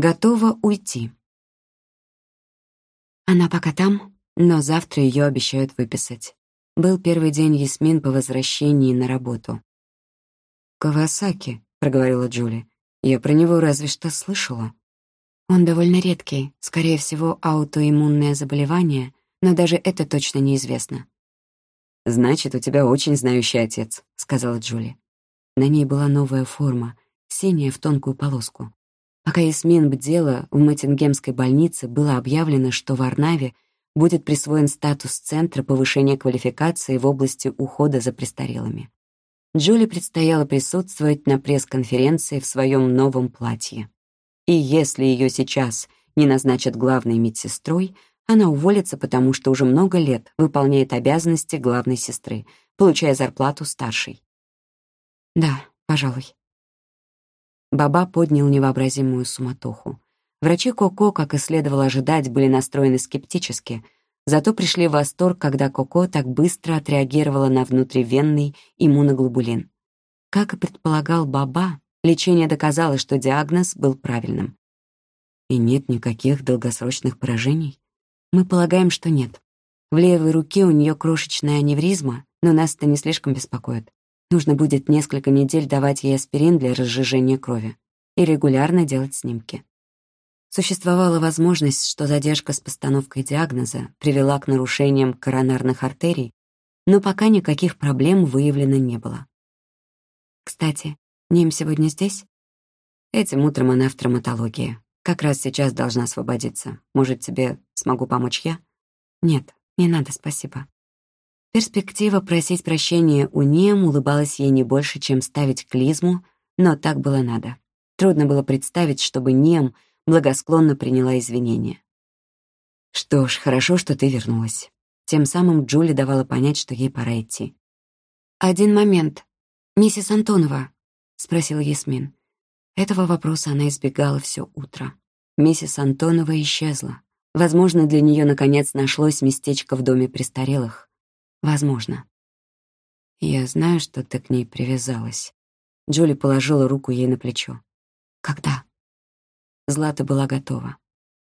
Готова уйти. Она пока там, но завтра ее обещают выписать. Был первый день Ясмин по возвращении на работу. «Кавасаки», — проговорила Джули. «Я про него разве что слышала». Он довольно редкий, скорее всего, аутоиммунное заболевание, но даже это точно неизвестно. «Значит, у тебя очень знающий отец», — сказала Джули. На ней была новая форма, синяя в тонкую полоску. Пока Ясмин бдела, в Маттингемской больнице было объявлено, что в Арнаве будет присвоен статус Центра повышения квалификации в области ухода за престарелыми. Джули предстояло присутствовать на пресс-конференции в своем новом платье. И если ее сейчас не назначат главной медсестрой, она уволится, потому что уже много лет выполняет обязанности главной сестры, получая зарплату старшей. «Да, пожалуй». Баба поднял невообразимую суматоху. Врачи Коко, как и следовало ожидать, были настроены скептически, зато пришли в восторг, когда Коко так быстро отреагировала на внутривенный иммуноглобулин. Как и предполагал Баба, лечение доказало, что диагноз был правильным. И нет никаких долгосрочных поражений? Мы полагаем, что нет. В левой руке у нее крошечная аневризма, но нас это не слишком беспокоит. Нужно будет несколько недель давать ей аспирин для разжижения крови и регулярно делать снимки. Существовала возможность, что задержка с постановкой диагноза привела к нарушениям коронарных артерий, но пока никаких проблем выявлено не было. Кстати, Ним сегодня здесь? Этим утром она в травматологии. Как раз сейчас должна освободиться. Может, тебе смогу помочь я? Нет, не надо, спасибо. Перспектива просить прощения у Нием улыбалась ей не больше, чем ставить клизму, но так было надо. Трудно было представить, чтобы Нием благосклонно приняла извинения. «Что ж, хорошо, что ты вернулась». Тем самым Джули давала понять, что ей пора идти. «Один момент. Миссис Антонова», — спросила Ясмин. Этого вопроса она избегала все утро. Миссис Антонова исчезла. Возможно, для нее наконец нашлось местечко в доме престарелых. Возможно. Я знаю, что ты к ней привязалась. Джули положила руку ей на плечо. Когда? Злата была готова.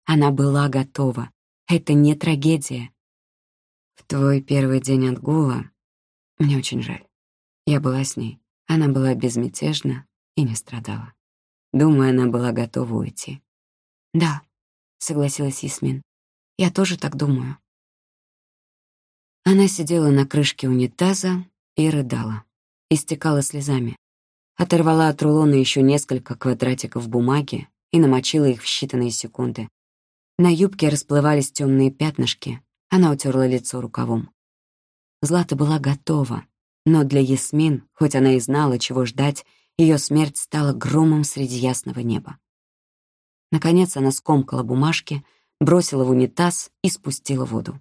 Она была готова. Это не трагедия. В твой первый день отгула мне очень жаль. Я была с ней. Она была безмятежна и не страдала. Думаю, она была готова уйти. «Да», — согласилась Ясмин. «Я тоже так думаю». Она сидела на крышке унитаза и рыдала. Истекала слезами. Оторвала от рулона еще несколько квадратиков бумаги и намочила их в считанные секунды. На юбке расплывались темные пятнышки. Она утерла лицо рукавом. Злата была готова, но для Ясмин, хоть она и знала, чего ждать, ее смерть стала громом среди ясного неба. Наконец она скомкала бумажки, бросила в унитаз и спустила воду.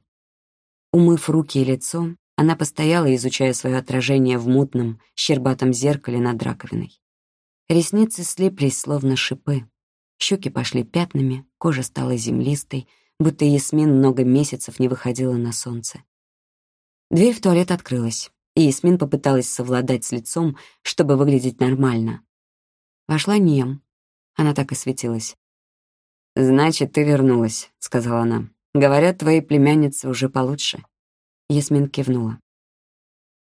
Умыв руки и лицо, она постояла, изучая свое отражение в мутном, щербатом зеркале над раковиной. Ресницы слиплись, словно шипы. Щеки пошли пятнами, кожа стала землистой, будто Ясмин много месяцев не выходила на солнце. Дверь в туалет открылась, и Ясмин попыталась совладать с лицом, чтобы выглядеть нормально. Вошла Нем. Она так и светилась. «Значит, ты вернулась», — сказала она. Говорят, твои племянницы уже получше. Ясмин кивнула.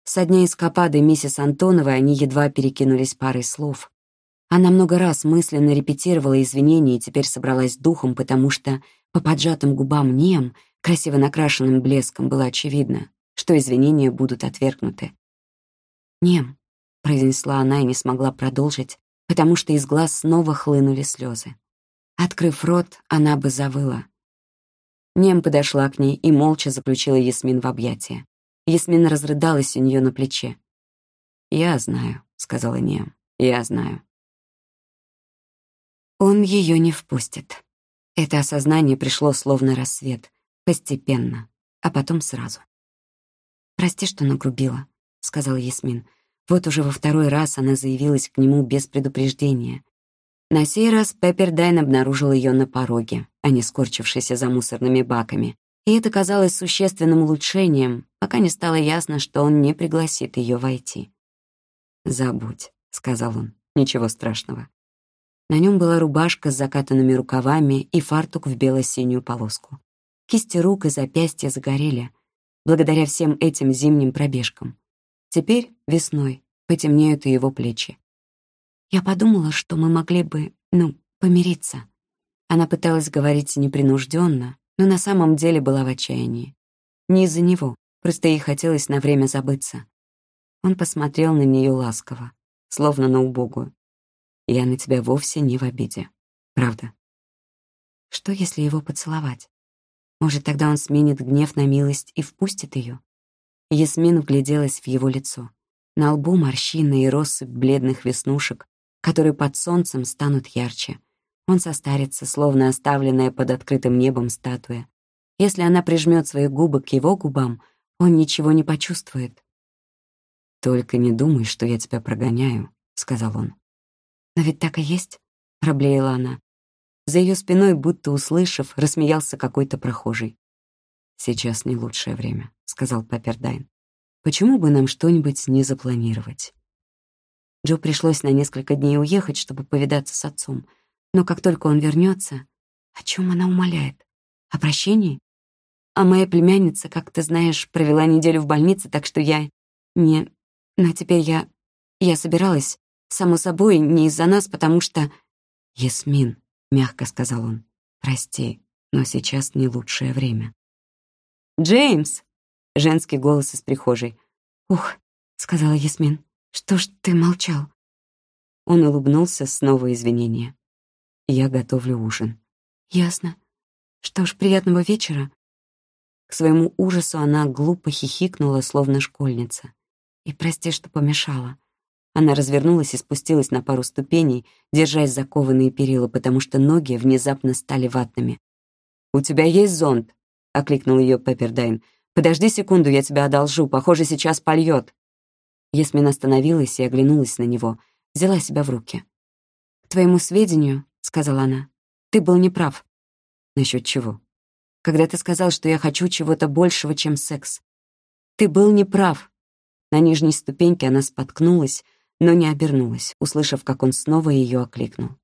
Со дня эскапады миссис Антоновой они едва перекинулись парой слов. Она много раз мысленно репетировала извинения и теперь собралась духом, потому что по поджатым губам Нем, красиво накрашенным блеском, было очевидно, что извинения будут отвергнуты. «Нем», — произнесла она и не смогла продолжить, потому что из глаз снова хлынули слезы. Открыв рот, она бы завыла. Нем подошла к ней и молча заключила Ясмин в объятия. Ясмин разрыдалась у нее на плече. «Я знаю», — сказала Нем, — «я знаю». Он ее не впустит. Это осознание пришло словно рассвет, постепенно, а потом сразу. «Прости, что нагрубила», — сказала Ясмин. Вот уже во второй раз она заявилась к нему без предупреждения. На сей раз Пеппердайн обнаружил ее на пороге, а не скорчившейся за мусорными баками. И это казалось существенным улучшением, пока не стало ясно, что он не пригласит ее войти. «Забудь», — сказал он, — «ничего страшного». На нем была рубашка с закатанными рукавами и фартук в бело-синюю полоску. Кисти рук и запястья загорели, благодаря всем этим зимним пробежкам. Теперь, весной, потемнеют и его плечи. Я подумала, что мы могли бы, ну, помириться. Она пыталась говорить непринужденно, но на самом деле была в отчаянии. Не из-за него, просто ей хотелось на время забыться. Он посмотрел на нее ласково, словно на убогую. «Я на тебя вовсе не в обиде. Правда». Что, если его поцеловать? Может, тогда он сменит гнев на милость и впустит ее? Ясмин вгляделась в его лицо. На лбу морщины и россыпь бледных веснушек, которые под солнцем станут ярче. Он состарится, словно оставленная под открытым небом статуя. Если она прижмет свои губы к его губам, он ничего не почувствует. «Только не думай, что я тебя прогоняю», — сказал он. «Но ведь так и есть», — проблеяла она. За ее спиной, будто услышав, рассмеялся какой-то прохожий. «Сейчас не лучшее время», — сказал Пеппердайн. «Почему бы нам что-нибудь не запланировать?» Джо пришлось на несколько дней уехать, чтобы повидаться с отцом. Но как только он вернется, о чем она умоляет? О прощении? А моя племянница, как ты знаешь, провела неделю в больнице, так что я не... Но теперь я... Я собиралась, само собой, не из-за нас, потому что... «Ясмин», — мягко сказал он, — «прости, но сейчас не лучшее время». «Джеймс!» — женский голос из прихожей. «Ух», — сказала Ясмин, — «что ж ты молчал?» Он улыбнулся, снова извинения. «Я готовлю ужин». «Ясно. Что ж, приятного вечера». К своему ужасу она глупо хихикнула, словно школьница. «И прости, что помешала». Она развернулась и спустилась на пару ступеней, держась за кованые перила, потому что ноги внезапно стали ватными. «У тебя есть зонт?» — окликнул ее Пеппердайн. «Подожди секунду, я тебя одолжу. Похоже, сейчас польет». Ясмин остановилась и оглянулась на него, взяла себя в руки. «К твоему сведению», — сказала она, — «ты был неправ». «Насчет чего?» «Когда ты сказал, что я хочу чего-то большего, чем секс. Ты был неправ». На нижней ступеньке она споткнулась, но не обернулась, услышав, как он снова ее окликнул.